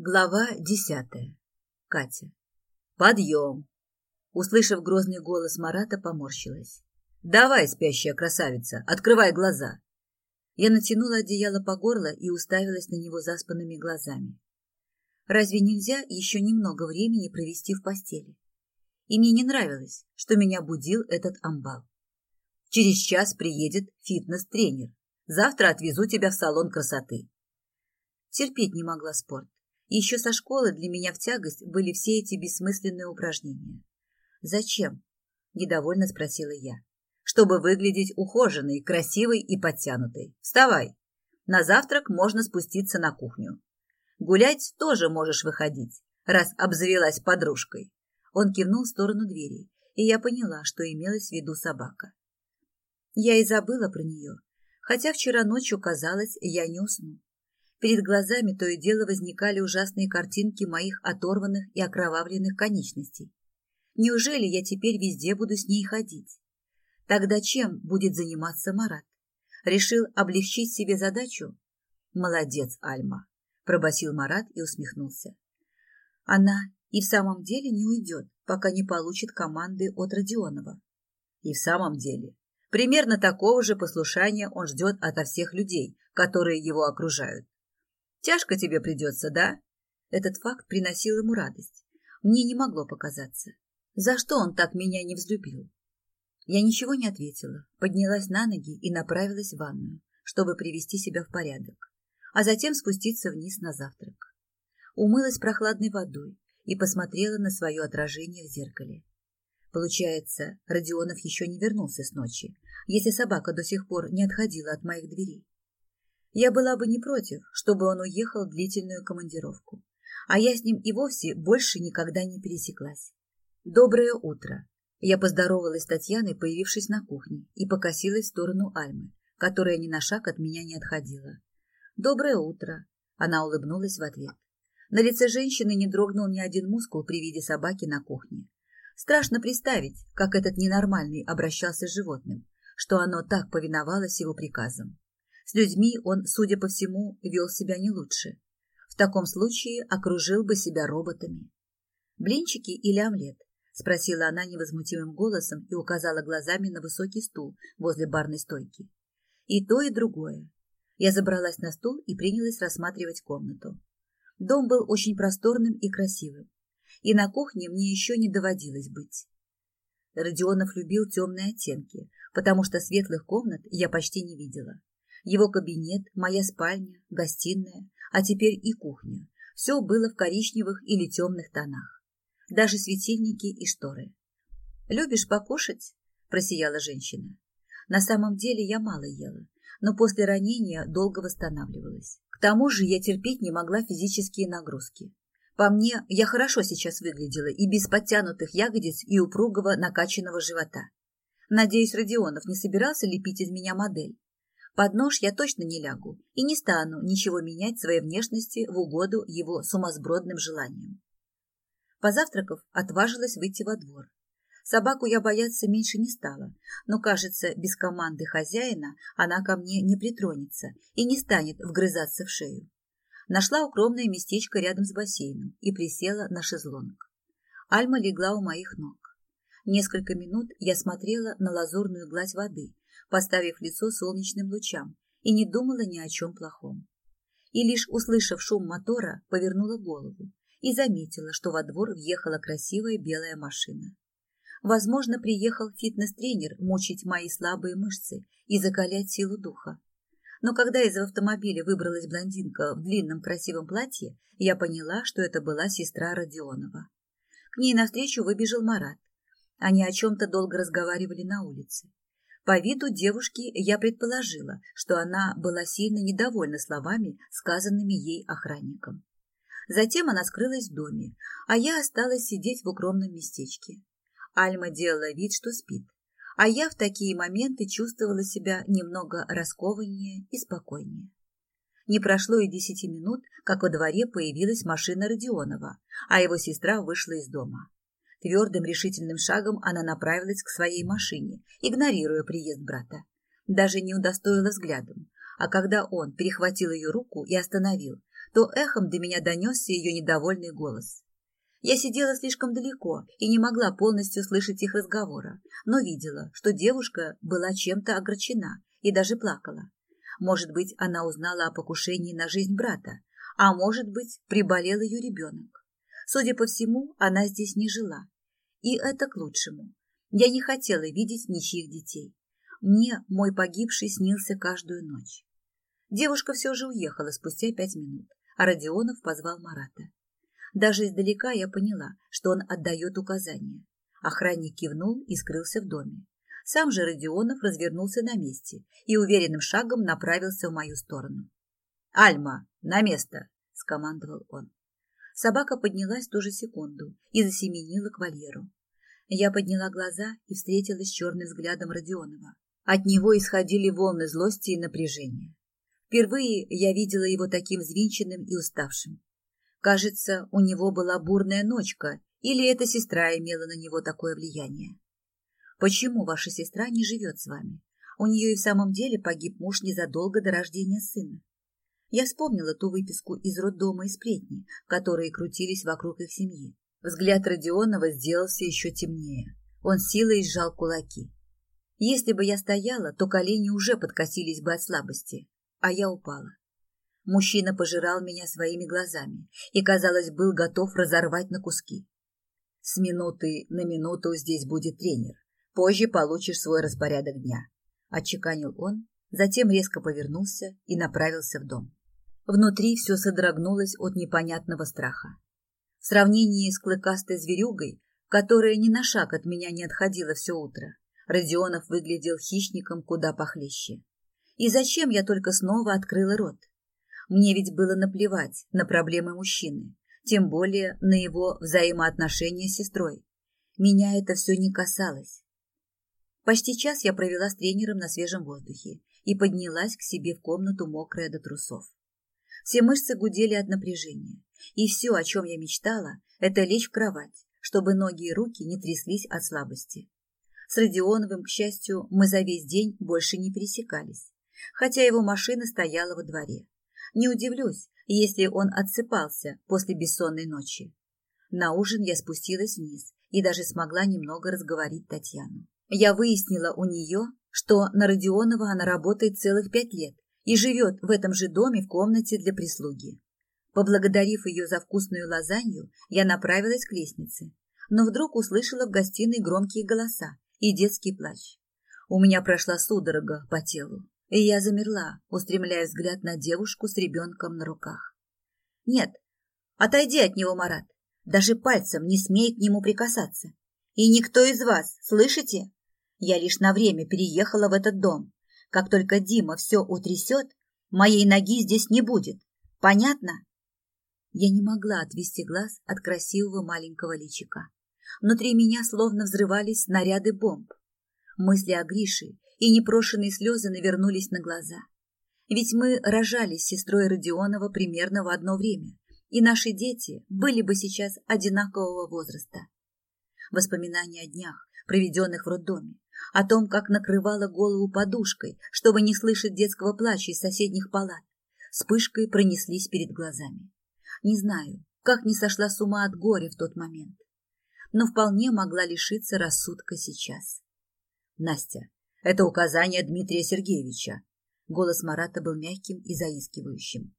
Глава десятая. Катя. Подъем. Услышав грозный голос Марата, поморщилась. Давай, спящая красавица, открывай глаза. Я натянула одеяло по горло и уставилась на него заспанными глазами. Разве нельзя еще немного времени провести в постели? И мне не нравилось, что меня будил этот амбал. Через час приедет фитнес-тренер. Завтра отвезу тебя в салон красоты. Терпеть не могла спорт еще со школы для меня в тягость были все эти бессмысленные упражнения. «Зачем?» – недовольно спросила я. «Чтобы выглядеть ухоженной, красивой и подтянутой. Вставай. На завтрак можно спуститься на кухню. Гулять тоже можешь выходить, раз обзавелась подружкой». Он кивнул в сторону двери, и я поняла, что имелась в виду собака. Я и забыла про нее, хотя вчера ночью, казалось, я не усну. Перед глазами то и дело возникали ужасные картинки моих оторванных и окровавленных конечностей. Неужели я теперь везде буду с ней ходить? Тогда чем будет заниматься Марат? Решил облегчить себе задачу? Молодец, Альма, пробасил Марат и усмехнулся. Она и в самом деле не уйдет, пока не получит команды от Родионова. И в самом деле, примерно такого же послушания он ждет ото всех людей, которые его окружают. Тяжко тебе придется, да? Этот факт приносил ему радость. Мне не могло показаться. За что он так меня не взлюбил? Я ничего не ответила, поднялась на ноги и направилась в ванную, чтобы привести себя в порядок, а затем спуститься вниз на завтрак. Умылась прохладной водой и посмотрела на свое отражение в зеркале. Получается, Родионов еще не вернулся с ночи, если собака до сих пор не отходила от моих дверей. Я была бы не против, чтобы он уехал в длительную командировку, а я с ним и вовсе больше никогда не пересеклась. Доброе утро. Я поздоровалась с Татьяной, появившись на кухне, и покосилась в сторону Альмы, которая ни на шаг от меня не отходила. Доброе утро. Она улыбнулась в ответ. На лице женщины не дрогнул ни один мускул при виде собаки на кухне. Страшно представить, как этот ненормальный обращался с животным, что оно так повиновалось его приказам. С людьми он, судя по всему, вел себя не лучше. В таком случае окружил бы себя роботами. «Блинчики или омлет?» – спросила она невозмутимым голосом и указала глазами на высокий стул возле барной стойки. «И то, и другое». Я забралась на стул и принялась рассматривать комнату. Дом был очень просторным и красивым, и на кухне мне еще не доводилось быть. Родионов любил темные оттенки, потому что светлых комнат я почти не видела. Его кабинет, моя спальня, гостиная, а теперь и кухня. Все было в коричневых или темных тонах. Даже светильники и шторы. «Любишь покушать?» – просияла женщина. На самом деле я мало ела, но после ранения долго восстанавливалась. К тому же я терпеть не могла физические нагрузки. По мне, я хорошо сейчас выглядела и без подтянутых ягодиц и упругого накачанного живота. Надеюсь, Родионов не собирался лепить из меня модель. Под нож я точно не лягу и не стану ничего менять своей внешности в угоду его сумасбродным желаниям. Позавтракав, отважилась выйти во двор. Собаку я бояться меньше не стала, но, кажется, без команды хозяина она ко мне не притронется и не станет вгрызаться в шею. Нашла укромное местечко рядом с бассейном и присела на шезлонг. Альма легла у моих ног. Несколько минут я смотрела на лазурную гладь воды, поставив лицо солнечным лучам, и не думала ни о чем плохом. И лишь услышав шум мотора, повернула голову и заметила, что во двор въехала красивая белая машина. Возможно, приехал фитнес-тренер мучить мои слабые мышцы и закалять силу духа. Но когда из автомобиля выбралась блондинка в длинном красивом платье, я поняла, что это была сестра Родионова. К ней навстречу выбежал Марат. Они о чем-то долго разговаривали на улице. По виду девушки я предположила, что она была сильно недовольна словами, сказанными ей охранником. Затем она скрылась в доме, а я осталась сидеть в укромном местечке. Альма делала вид, что спит, а я в такие моменты чувствовала себя немного раскованнее и спокойнее. Не прошло и десяти минут, как во дворе появилась машина Родионова, а его сестра вышла из дома. Твердым решительным шагом она направилась к своей машине, игнорируя приезд брата. Даже не удостоила взглядом, а когда он перехватил ее руку и остановил, то эхом до меня донесся ее недовольный голос. Я сидела слишком далеко и не могла полностью слышать их разговора, но видела, что девушка была чем-то огорчена и даже плакала. Может быть, она узнала о покушении на жизнь брата, а может быть, приболел ее ребенок. Судя по всему, она здесь не жила. И это к лучшему. Я не хотела видеть ничьих детей. Мне мой погибший снился каждую ночь. Девушка все же уехала спустя пять минут, а Родионов позвал Марата. Даже издалека я поняла, что он отдает указания. Охранник кивнул и скрылся в доме. Сам же Родионов развернулся на месте и уверенным шагом направился в мою сторону. «Альма, на место!» – скомандовал он. Собака поднялась в ту же секунду и засеменила к вольеру. Я подняла глаза и встретилась с черным взглядом Родионова. От него исходили волны злости и напряжения. Впервые я видела его таким взвинченным и уставшим. Кажется, у него была бурная ночка, или эта сестра имела на него такое влияние. Почему ваша сестра не живет с вами? У нее и в самом деле погиб муж незадолго до рождения сына. Я вспомнила ту выписку из роддома и сплетни, которые крутились вокруг их семьи. Взгляд Родионова сделался еще темнее. Он силой сжал кулаки. Если бы я стояла, то колени уже подкосились бы от слабости, а я упала. Мужчина пожирал меня своими глазами и, казалось, был готов разорвать на куски. С минуты на минуту здесь будет тренер. Позже получишь свой распорядок дня. Отчеканил он, затем резко повернулся и направился в дом. Внутри все содрогнулось от непонятного страха. В сравнении с клыкастой зверюгой, которая ни на шаг от меня не отходила все утро, Родионов выглядел хищником куда похлеще. И зачем я только снова открыла рот? Мне ведь было наплевать на проблемы мужчины, тем более на его взаимоотношения с сестрой. Меня это все не касалось. Почти час я провела с тренером на свежем воздухе и поднялась к себе в комнату мокрая до трусов. Все мышцы гудели от напряжения. И все, о чем я мечтала, это лечь в кровать, чтобы ноги и руки не тряслись от слабости. С Родионовым, к счастью, мы за весь день больше не пересекались, хотя его машина стояла во дворе. Не удивлюсь, если он отсыпался после бессонной ночи. На ужин я спустилась вниз и даже смогла немного разговорить Татьяну. Я выяснила у нее, что на Родионова она работает целых пять лет и живет в этом же доме в комнате для прислуги. Поблагодарив ее за вкусную лазанью, я направилась к лестнице, но вдруг услышала в гостиной громкие голоса и детский плач. У меня прошла судорога по телу, и я замерла, устремляя взгляд на девушку с ребенком на руках. «Нет, отойди от него, Марат, даже пальцем не смей к нему прикасаться. И никто из вас, слышите? Я лишь на время переехала в этот дом, как только Дима все утрясет, моей ноги здесь не будет. Понятно? Я не могла отвести глаз от красивого маленького личика. Внутри меня словно взрывались снаряды бомб. Мысли о Грише и непрошенные слезы навернулись на глаза. Ведь мы рожались с сестрой Родионова примерно в одно время, и наши дети были бы сейчас одинакового возраста. Воспоминания о днях, проведенных в роддоме, о том, как накрывала голову подушкой, чтобы не слышать детского плача из соседних палат, вспышкой пронеслись перед глазами. Не знаю, как не сошла с ума от горя в тот момент, но вполне могла лишиться рассудка сейчас. Настя, это указание Дмитрия Сергеевича. Голос Марата был мягким и заискивающим.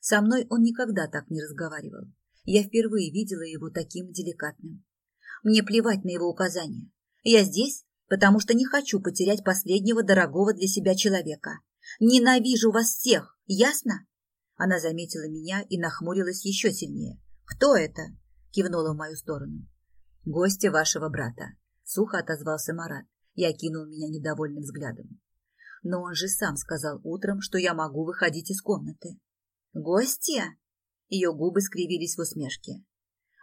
Со мной он никогда так не разговаривал. Я впервые видела его таким деликатным. Мне плевать на его указания. Я здесь, потому что не хочу потерять последнего дорогого для себя человека. Ненавижу вас всех, ясно? Она заметила меня и нахмурилась еще сильнее. Кто это? кивнула в мою сторону. Гостья вашего брата, сухо отозвался Марат и окинул меня недовольным взглядом. Но он же сам сказал утром, что я могу выходить из комнаты. Гостья? Ее губы скривились в усмешке.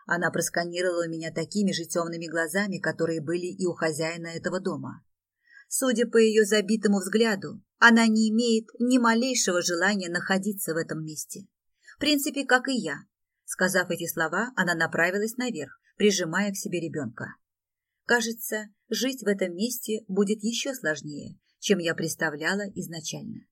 Она просканировала меня такими же темными глазами, которые были и у хозяина этого дома. Судя по ее забитому взгляду, она не имеет ни малейшего желания находиться в этом месте. В принципе, как и я. Сказав эти слова, она направилась наверх, прижимая к себе ребенка. Кажется, жить в этом месте будет еще сложнее, чем я представляла изначально.